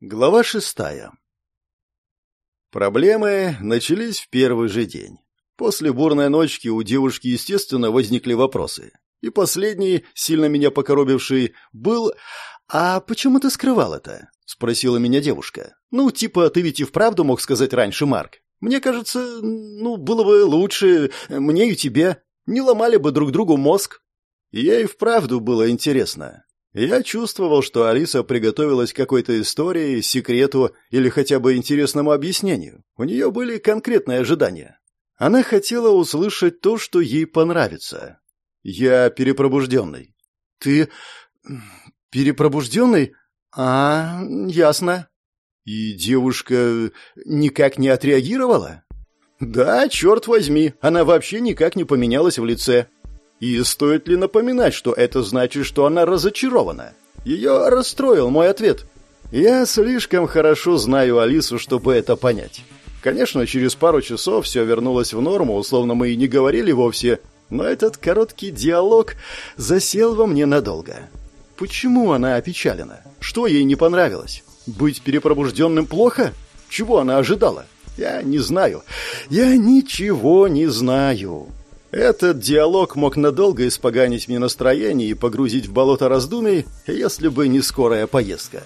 Глава шестая. Проблемы начались в первый же день. После бурной ночки у девушки, естественно, возникли вопросы. И последний, сильно меня покоробивший, был «А почему ты скрывал это?» — спросила меня девушка. «Ну, типа, ты ведь и вправду мог сказать раньше, Марк. Мне кажется, ну, было бы лучше мне и тебе. Не ломали бы друг другу мозг». И ей вправду было интересно. Я чувствовал, что Алиса приготовилась к какой-то истории, секрету или хотя бы интересному объяснению. У нее были конкретные ожидания. Она хотела услышать то, что ей понравится. Я перепробужденный. Ты перепробужденный? А, ясно. И девушка никак не отреагировала? Да, черт возьми, она вообще никак не поменялась в лице. И стоит ли напоминать, что это значит, что она разочарована? Ее расстроил мой ответ. Я слишком хорошо знаю Алису, чтобы это понять. Конечно, через пару часов все вернулось в норму, условно мы и не говорили вовсе, но этот короткий диалог засел во мне надолго. Почему она опечалена? Что ей не понравилось? Быть перепробужденным плохо? Чего она ожидала? Я не знаю. Я ничего не знаю. Этот диалог мог надолго испоганить мне настроение и погрузить в болото раздумий, если бы не скорая поездка.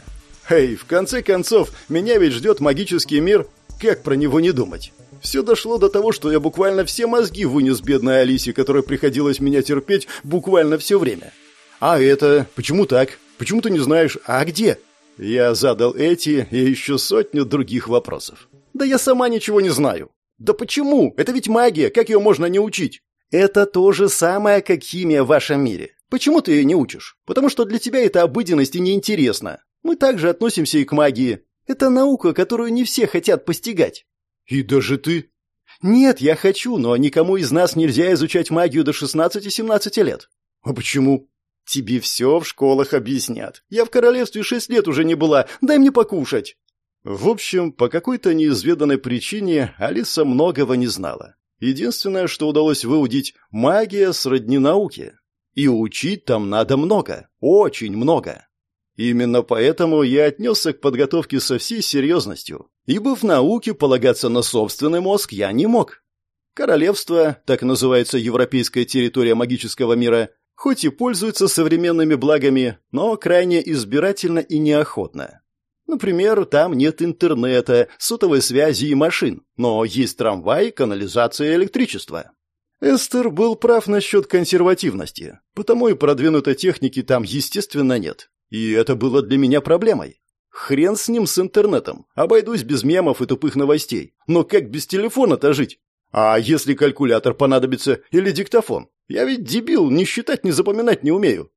Эй, в конце концов, меня ведь ждет магический мир, как про него не думать? Все дошло до того, что я буквально все мозги вынес бедной Алисе, которой приходилось меня терпеть буквально все время. А это? Почему так? Почему ты не знаешь? А где? Я задал эти и еще сотню других вопросов. Да я сама ничего не знаю. Да почему? Это ведь магия, как ее можно не учить? Это то же самое, как химия в вашем мире. Почему ты ее не учишь? Потому что для тебя это обыденность и неинтересно. Мы также относимся и к магии. Это наука, которую не все хотят постигать. И даже ты? Нет, я хочу, но никому из нас нельзя изучать магию до 16-17 лет. А почему? Тебе все в школах объяснят. Я в королевстве шесть лет уже не была. Дай мне покушать. В общем, по какой-то неизведанной причине Алиса многого не знала. Единственное, что удалось выудить – магия сродни науке. И учить там надо много, очень много. Именно поэтому я отнесся к подготовке со всей серьезностью, ибо в науке полагаться на собственный мозг я не мог. Королевство, так называется европейская территория магического мира, хоть и пользуется современными благами, но крайне избирательно и неохотно. Например, там нет интернета, сотовой связи и машин, но есть трамвай, канализация и электричество. Эстер был прав насчет консервативности, потому и продвинутой техники там, естественно, нет. И это было для меня проблемой. Хрен с ним с интернетом, обойдусь без мемов и тупых новостей. Но как без телефона-то жить? А если калькулятор понадобится или диктофон? Я ведь дебил, не считать, не запоминать не умею.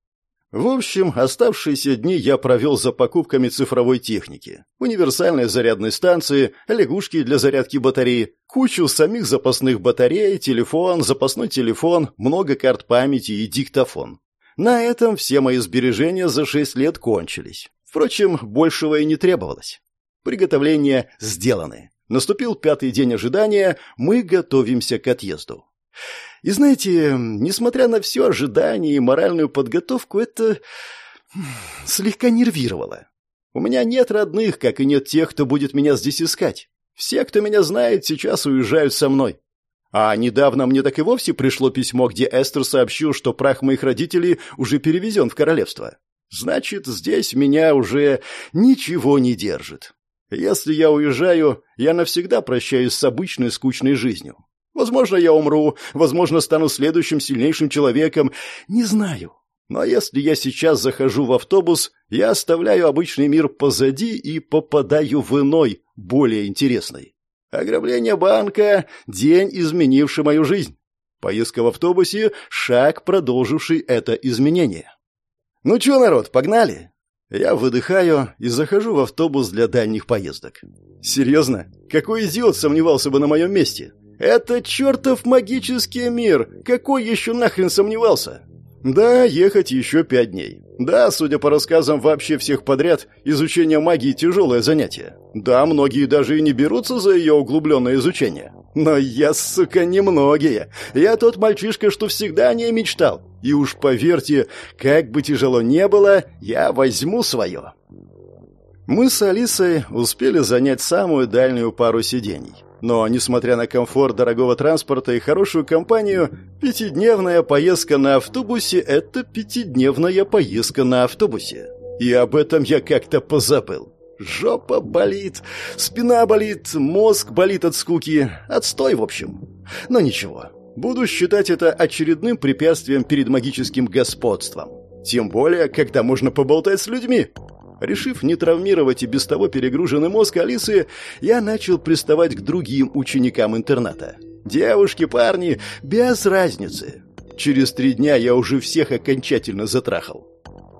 В общем, оставшиеся дни я провел за покупками цифровой техники. Универсальной зарядной станции, лягушки для зарядки батареи, кучу самих запасных батарей, телефон, запасной телефон, много карт памяти и диктофон. На этом все мои сбережения за шесть лет кончились. Впрочем, большего и не требовалось. Приготовления сделаны. Наступил пятый день ожидания, мы готовимся к отъезду. И знаете, несмотря на все ожидания и моральную подготовку, это слегка нервировало. У меня нет родных, как и нет тех, кто будет меня здесь искать. Все, кто меня знает, сейчас уезжают со мной. А недавно мне так и вовсе пришло письмо, где Эстер сообщил, что прах моих родителей уже перевезен в королевство. Значит, здесь меня уже ничего не держит. Если я уезжаю, я навсегда прощаюсь с обычной скучной жизнью. Возможно, я умру, возможно, стану следующим сильнейшим человеком. Не знаю. Но если я сейчас захожу в автобус, я оставляю обычный мир позади и попадаю в иной, более интересный. Ограбление банка – день, изменивший мою жизнь. Поездка в автобусе – шаг, продолживший это изменение. Ну чё, народ, погнали? Я выдыхаю и захожу в автобус для дальних поездок. Серьезно? Какой идиот сомневался бы на моем месте? Это чертов магический мир! Какой еще нахрен сомневался? Да, ехать еще пять дней. Да, судя по рассказам вообще всех подряд, изучение магии тяжелое занятие. Да, многие даже и не берутся за ее углубленное изучение. Но я, сука, не многие. Я тот мальчишка, что всегда о ней мечтал. И уж поверьте, как бы тяжело не было, я возьму свое. Мы с Алисой успели занять самую дальнюю пару сидений. Но, несмотря на комфорт дорогого транспорта и хорошую компанию, пятидневная поездка на автобусе – это пятидневная поездка на автобусе. И об этом я как-то позабыл. Жопа болит, спина болит, мозг болит от скуки. Отстой, в общем. Но ничего. Буду считать это очередным препятствием перед магическим господством. Тем более, когда можно поболтать с людьми. Решив не травмировать и без того перегруженный мозг Алисы, я начал приставать к другим ученикам интерната. Девушки, парни, без разницы. Через три дня я уже всех окончательно затрахал.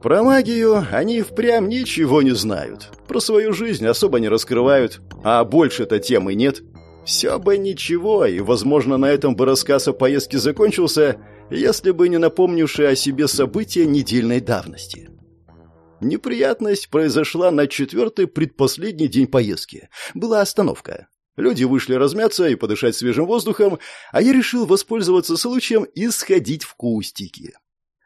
Про магию они впрямь ничего не знают. Про свою жизнь особо не раскрывают. А больше-то темы нет. Все бы ничего, и, возможно, на этом бы рассказ о поездке закончился, если бы не напомнившие о себе события недельной давности. Неприятность произошла на четвертый предпоследний день поездки. Была остановка. Люди вышли размяться и подышать свежим воздухом, а я решил воспользоваться случаем и сходить в кустики.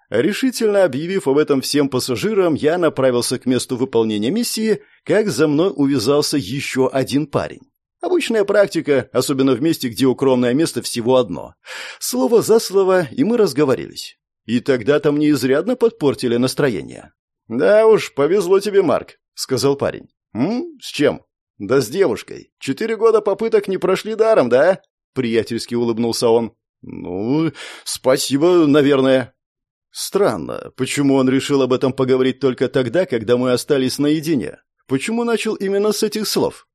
Решительно объявив об этом всем пассажирам, я направился к месту выполнения миссии, как за мной увязался еще один парень. Обычная практика, особенно в месте, где укромное место всего одно. Слово за слово, и мы разговорились. И тогда-то мне изрядно подпортили настроение. «Да уж, повезло тебе, Марк», — сказал парень. «М? С чем?» «Да с девушкой. Четыре года попыток не прошли даром, да?» Приятельски улыбнулся он. «Ну, спасибо, наверное». Странно, почему он решил об этом поговорить только тогда, когда мы остались наедине? Почему начал именно с этих слов?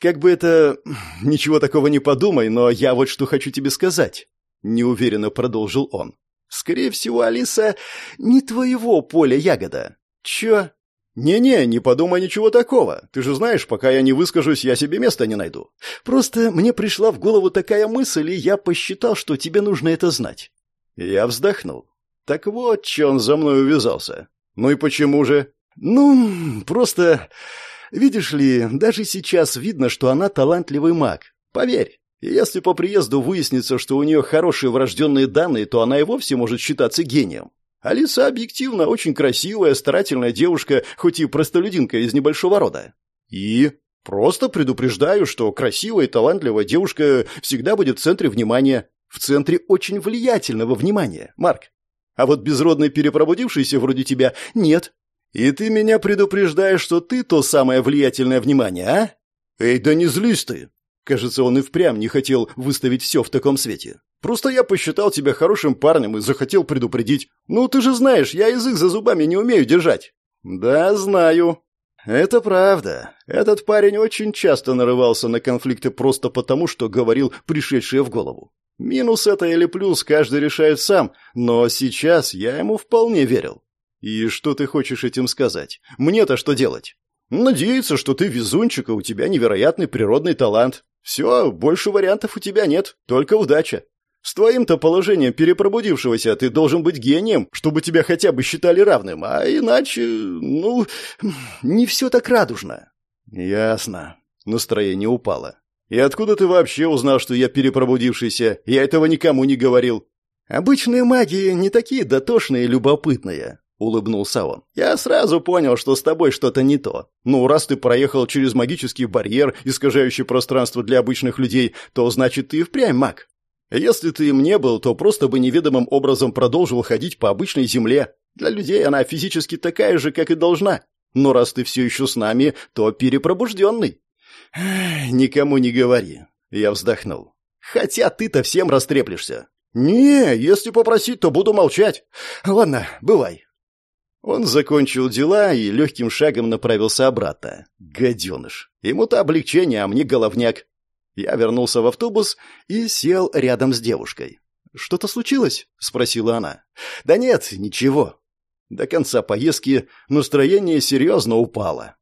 Как бы это... Ничего такого не подумай, но я вот что хочу тебе сказать. Неуверенно продолжил он. Скорее всего, Алиса не твоего поля ягода. Чё? «Не-не, не подумай ничего такого. Ты же знаешь, пока я не выскажусь, я себе места не найду. Просто мне пришла в голову такая мысль, и я посчитал, что тебе нужно это знать». Я вздохнул. Так вот, че он за мной увязался. Ну и почему же? Ну, просто... Видишь ли, даже сейчас видно, что она талантливый маг. Поверь. И если по приезду выяснится, что у нее хорошие врожденные данные, то она и вовсе может считаться гением. Алиса объективно очень красивая, старательная девушка, хоть и простолюдинка из небольшого рода. И просто предупреждаю, что красивая и талантливая девушка всегда будет в центре внимания. В центре очень влиятельного внимания, Марк. А вот безродный перепробудившийся вроде тебя нет. И ты меня предупреждаешь, что ты то самое влиятельное внимание, а? Эй, да не злись ты. Кажется, он и впрямь не хотел выставить все в таком свете. Просто я посчитал тебя хорошим парнем и захотел предупредить. Ну, ты же знаешь, я язык за зубами не умею держать. Да, знаю. Это правда. Этот парень очень часто нарывался на конфликты просто потому, что говорил пришедшее в голову. Минус это или плюс каждый решает сам, но сейчас я ему вполне верил. И что ты хочешь этим сказать? Мне-то что делать? Надеяться, что ты везунчик, и у тебя невероятный природный талант. Все, больше вариантов у тебя нет, только удача. С твоим-то положением перепробудившегося ты должен быть гением, чтобы тебя хотя бы считали равным, а иначе, ну, не все так радужно. Ясно. Настроение упало. «И откуда ты вообще узнал, что я перепробудившийся? Я этого никому не говорил». «Обычные маги не такие дотошные и любопытные», — улыбнулся он. «Я сразу понял, что с тобой что-то не то. Ну, раз ты проехал через магический барьер, искажающий пространство для обычных людей, то значит, ты впрямь маг. Если ты им не был, то просто бы неведомым образом продолжил ходить по обычной земле. Для людей она физически такая же, как и должна. Но раз ты все еще с нами, то перепробужденный. «Никому не говори», — я вздохнул. «Хотя ты-то всем растреплешься». «Не, если попросить, то буду молчать. Ладно, бывай». Он закончил дела и легким шагом направился обратно. Гаденыш. Ему-то облегчение, а мне головняк. Я вернулся в автобус и сел рядом с девушкой. «Что-то случилось?» — спросила она. «Да нет, ничего». До конца поездки настроение серьезно упало.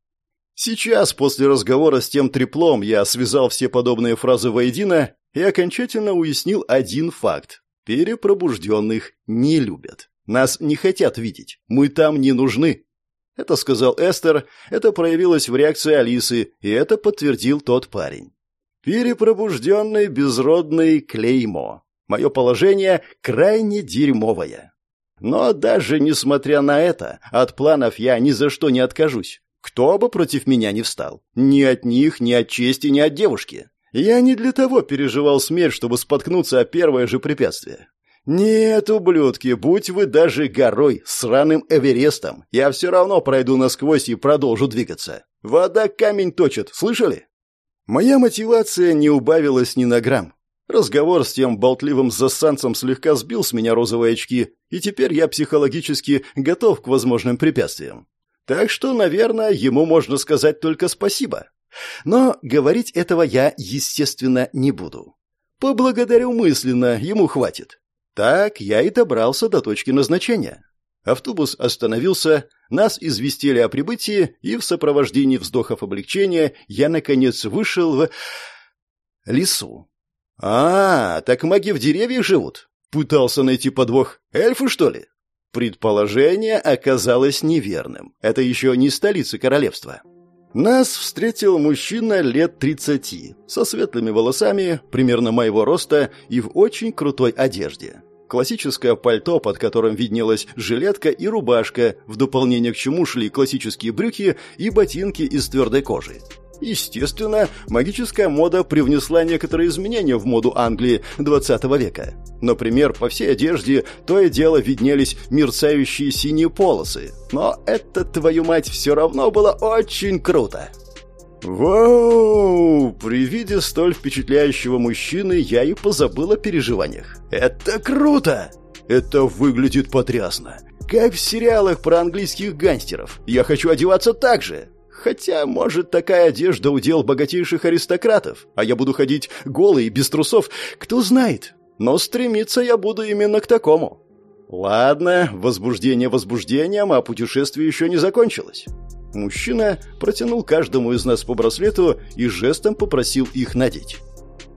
Сейчас, после разговора с тем треплом, я связал все подобные фразы воедино и окончательно уяснил один факт. Перепробужденных не любят. Нас не хотят видеть. Мы там не нужны. Это сказал Эстер, это проявилось в реакции Алисы, и это подтвердил тот парень. Перепробужденный безродный клеймо. Мое положение крайне дерьмовое. Но даже несмотря на это, от планов я ни за что не откажусь. Кто бы против меня не встал. Ни от них, ни от чести, ни от девушки. Я не для того переживал смерть, чтобы споткнуться о первое же препятствие. «Нет, ублюдки, будь вы даже горой, сраным Эверестом, я все равно пройду насквозь и продолжу двигаться. Вода камень точит, слышали?» Моя мотивация не убавилась ни на грамм. Разговор с тем болтливым засанцем слегка сбил с меня розовые очки, и теперь я психологически готов к возможным препятствиям. Так что, наверное, ему можно сказать только спасибо. Но говорить этого я, естественно, не буду. Поблагодарю мысленно, ему хватит. Так я и добрался до точки назначения. Автобус остановился, нас известили о прибытии, и в сопровождении вздохов облегчения я, наконец, вышел в... лесу. «А, так маги в деревьях живут?» Пытался найти подвох. «Эльфы, что ли?» Предположение оказалось неверным. Это еще не столица королевства. Нас встретил мужчина лет тридцати, со светлыми волосами, примерно моего роста и в очень крутой одежде. Классическое пальто, под которым виднелась жилетка и рубашка, в дополнение к чему шли классические брюки и ботинки из твердой кожи. Естественно, магическая мода привнесла некоторые изменения в моду Англии XX века. Например, по всей одежде то и дело виднелись мерцающие синие полосы. Но это, твою мать, все равно было очень круто. Вау! При виде столь впечатляющего мужчины я и позабыл о переживаниях. Это круто! Это выглядит потрясно. Как в сериалах про английских гангстеров. Я хочу одеваться так же. Хотя, может, такая одежда удел богатейших аристократов, а я буду ходить голый, без трусов, кто знает. Но стремиться я буду именно к такому. Ладно, возбуждение возбуждением, а путешествие еще не закончилось. Мужчина протянул каждому из нас по браслету и жестом попросил их надеть.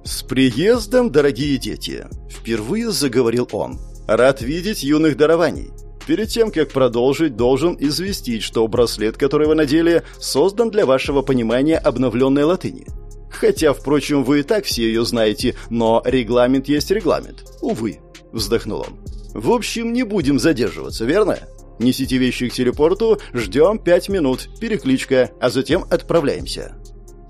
«С приездом, дорогие дети!» – впервые заговорил он. «Рад видеть юных дарований. Перед тем, как продолжить, должен известить, что браслет, который вы надели, создан для вашего понимания обновленной латыни. Хотя, впрочем, вы и так все ее знаете, но регламент есть регламент. Увы, вздохнул он. В общем, не будем задерживаться, верно? Несите вещи к телепорту, ждем пять минут, перекличка, а затем отправляемся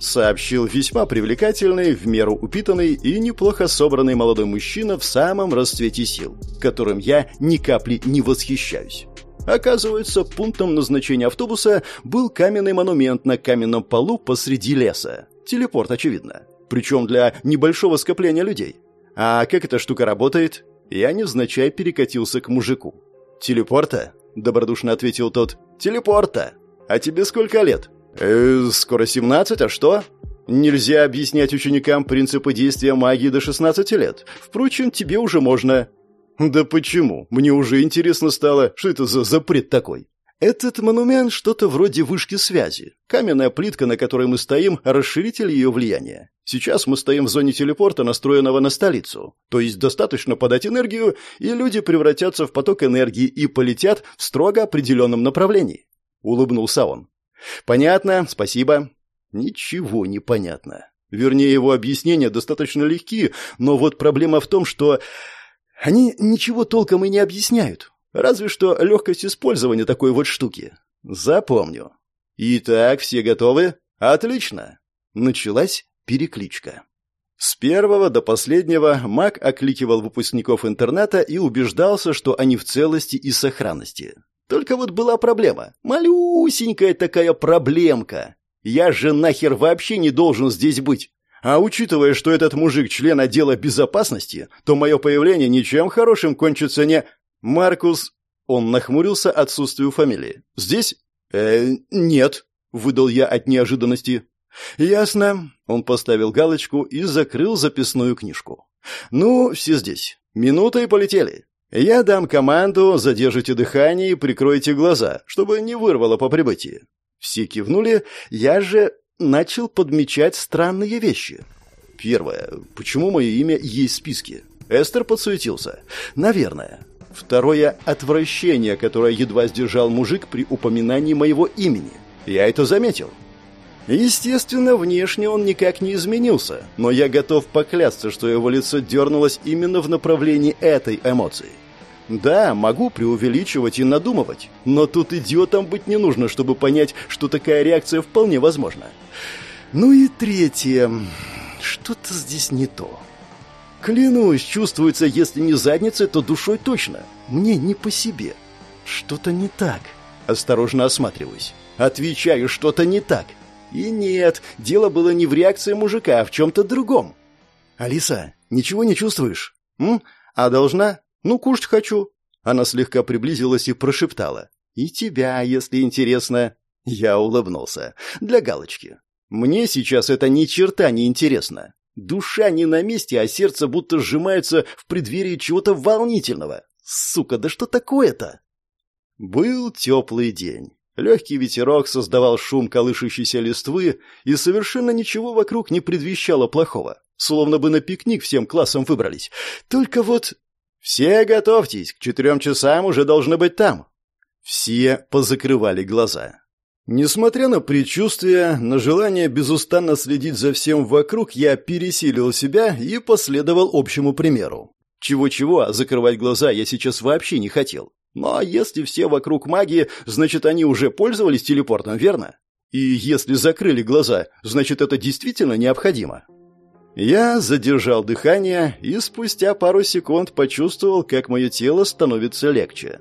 сообщил весьма привлекательный, в меру упитанный и неплохо собранный молодой мужчина в самом расцвете сил, которым я ни капли не восхищаюсь. Оказывается, пунктом назначения автобуса был каменный монумент на каменном полу посреди леса. Телепорт, очевидно. Причем для небольшого скопления людей. А как эта штука работает? Я невзначай перекатился к мужику. «Телепорта?» – добродушно ответил тот. «Телепорта! А тебе сколько лет?» «Э, скоро 17, а что?» «Нельзя объяснять ученикам принципы действия магии до 16 лет. Впрочем, тебе уже можно». «Да почему? Мне уже интересно стало, что это за запрет такой?» Этот монумент что-то вроде вышки связи. Каменная плитка, на которой мы стоим, расширитель ее влияния. Сейчас мы стоим в зоне телепорта, настроенного на столицу. То есть достаточно подать энергию, и люди превратятся в поток энергии и полетят в строго определенном направлении. Улыбнулся он. Понятно, спасибо. Ничего не понятно. Вернее, его объяснения достаточно легки, но вот проблема в том, что они ничего толком и не объясняют. Разве что легкость использования такой вот штуки. Запомню. Итак, все готовы? Отлично. Началась перекличка. С первого до последнего маг окликивал выпускников интерната и убеждался, что они в целости и сохранности. Только вот была проблема. Малюсенькая такая проблемка. Я же нахер вообще не должен здесь быть. А учитывая, что этот мужик член отдела безопасности, то мое появление ничем хорошим кончится не... Маркус... Он нахмурился отсутствию фамилии. Здесь? Э, нет, выдал я от неожиданности. Ясно. Он поставил галочку и закрыл записную книжку. Ну, все здесь. Минута и полетели. Я дам команду, задержите дыхание и прикройте глаза, чтобы не вырвало по прибытии. Все кивнули, я же начал подмечать странные вещи. Первое. Почему мое имя есть в списке? Эстер подсуетился. Наверное. Второе. Отвращение, которое едва сдержал мужик при упоминании моего имени. Я это заметил. Естественно, внешне он никак не изменился, но я готов поклясться, что его лицо дернулось именно в направлении этой эмоции. Да, могу преувеличивать и надумывать, но тут идиотом быть не нужно, чтобы понять, что такая реакция вполне возможна. Ну и третье. Что-то здесь не то. Клянусь, чувствуется, если не задницей, то душой точно. Мне не по себе. Что-то не так. Осторожно осматриваюсь. Отвечаю, что-то не так. И нет, дело было не в реакции мужика, а в чем-то другом. «Алиса, ничего не чувствуешь? М? А должна? Ну, кушать хочу». Она слегка приблизилась и прошептала. «И тебя, если интересно». Я улыбнулся. Для галочки. Мне сейчас это ни черта не интересно. Душа не на месте, а сердце будто сжимается в преддверии чего-то волнительного. Сука, да что такое-то? Был теплый день. Легкий ветерок создавал шум колышущейся листвы, и совершенно ничего вокруг не предвещало плохого. Словно бы на пикник всем классом выбрались. Только вот «Все готовьтесь, к четырем часам уже должны быть там». Все позакрывали глаза. Несмотря на предчувствие, на желание безустанно следить за всем вокруг, я пересилил себя и последовал общему примеру. Чего-чего, а закрывать глаза я сейчас вообще не хотел. Но если все вокруг маги, значит, они уже пользовались телепортом, верно? И если закрыли глаза, значит, это действительно необходимо. Я задержал дыхание и спустя пару секунд почувствовал, как мое тело становится легче.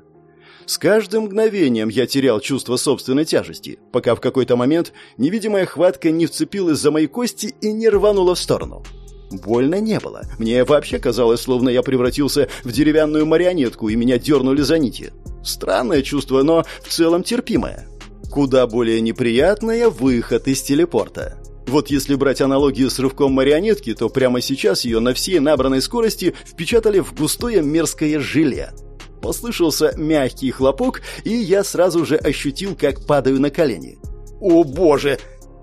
С каждым мгновением я терял чувство собственной тяжести, пока в какой-то момент невидимая хватка не вцепилась за мои кости и не рванула в сторону. Больно не было. Мне вообще казалось, словно я превратился в деревянную марионетку и меня дернули за нити. Странное чувство, но в целом терпимое. Куда более неприятное выход из телепорта. Вот если брать аналогию с рывком марионетки, то прямо сейчас ее на всей набранной скорости впечатали в густое мерзкое желе. Послышался мягкий хлопок, и я сразу же ощутил, как падаю на колени. «О, боже!»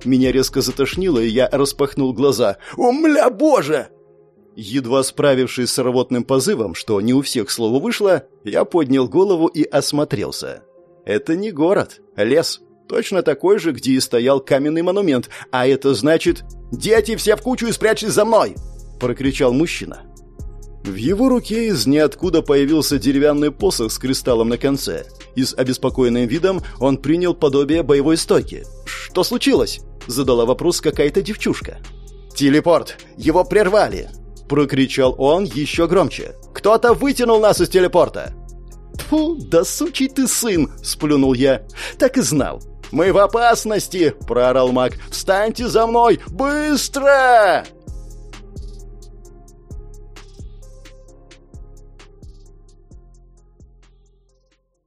Меня резко затошнило, и я распахнул глаза. «О, мля, боже!» Едва справившись с рвотным позывом, что не у всех слово вышло, я поднял голову и осмотрелся. Это не город, лес. Точно такой же, где и стоял каменный монумент, а это значит «Дети, все в кучу и спрячьтесь за мной!» – прокричал мужчина. В его руке из ниоткуда появился деревянный посох с кристаллом на конце, и с обеспокоенным видом он принял подобие боевой стойки. «Что случилось?» – задала вопрос какая-то девчушка. «Телепорт! Его прервали!» – прокричал он еще громче. «Кто-то вытянул нас из телепорта!» «Тьфу, да сучий ты сын!» – сплюнул я. «Так и знал. «Мы в опасности!» – проорал маг. «Встаньте за мной! Быстро!»